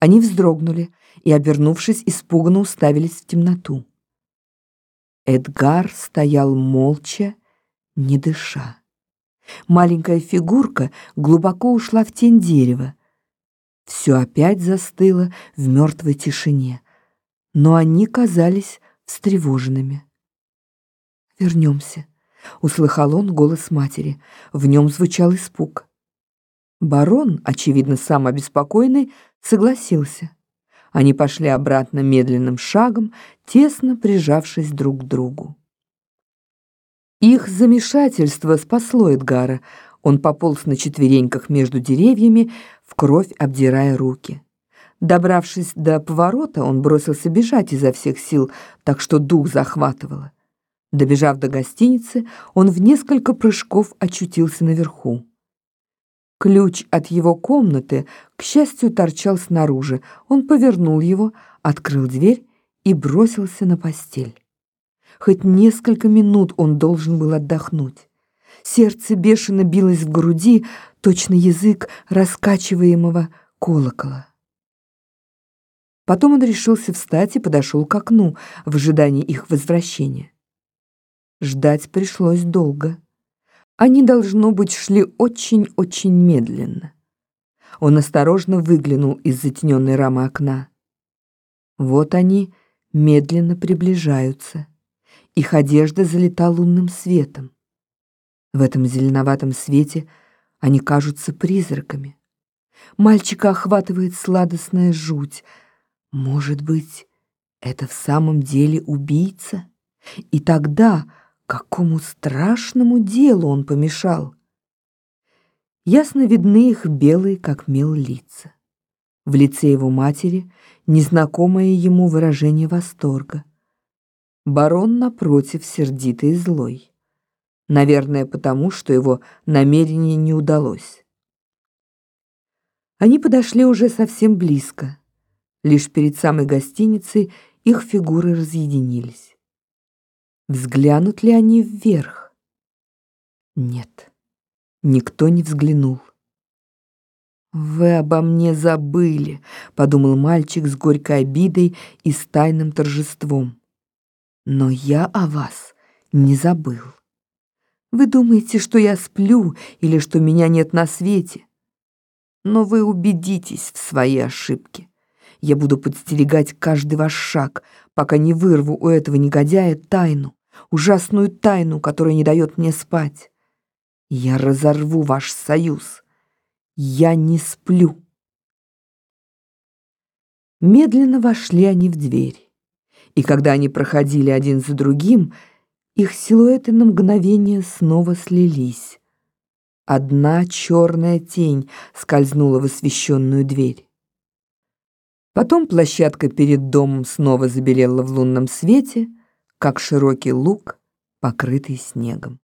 Они вздрогнули и, обернувшись, испуганно уставились в темноту. Эдгар стоял молча, не дыша. Маленькая фигурка глубоко ушла в тень дерева. Все опять застыло в мертвой тишине, но они казались встревоженными. «Вернемся», — услыхал он голос матери. В нем звучал испуг. Барон, очевидно, сам обеспокоенный, согласился. Они пошли обратно медленным шагом, тесно прижавшись друг к другу. Их замешательство спасло Эдгара. Он пополз на четвереньках между деревьями, в кровь обдирая руки. Добравшись до поворота, он бросился бежать изо всех сил, так что дух захватывало. Добежав до гостиницы, он в несколько прыжков очутился наверху. Ключ от его комнаты, к счастью, торчал снаружи. Он повернул его, открыл дверь и бросился на постель. Хоть несколько минут он должен был отдохнуть. Сердце бешено билось в груди, точно язык раскачиваемого колокола. Потом он решился встать и подошел к окну в ожидании их возвращения. Ждать пришлось долго. Они, должно быть, шли очень-очень медленно. Он осторожно выглянул из затененной рамы окна. Вот они медленно приближаются. Их одежда залита лунным светом. В этом зеленоватом свете они кажутся призраками. Мальчика охватывает сладостная жуть. Может быть, это в самом деле убийца? И тогда Какому страшному делу он помешал? Ясно видны их белые, как мел, лица. В лице его матери незнакомое ему выражение восторга. Барон, напротив, сердитый и злой. Наверное, потому, что его намерение не удалось. Они подошли уже совсем близко. Лишь перед самой гостиницей их фигуры разъединились. Взглянут ли они вверх? Нет, никто не взглянул. «Вы обо мне забыли», — подумал мальчик с горькой обидой и с тайным торжеством. «Но я о вас не забыл. Вы думаете, что я сплю или что меня нет на свете? Но вы убедитесь в своей ошибке. Я буду подстерегать каждый ваш шаг, пока не вырву у этого негодяя тайну ужасную тайну, которая не дает мне спать. Я разорву ваш союз. Я не сплю. Медленно вошли они в дверь. И когда они проходили один за другим, их силуэты на мгновение снова слились. Одна черная тень скользнула в освещенную дверь. Потом площадка перед домом снова забелела в лунном свете — как широкий луг, покрытый снегом.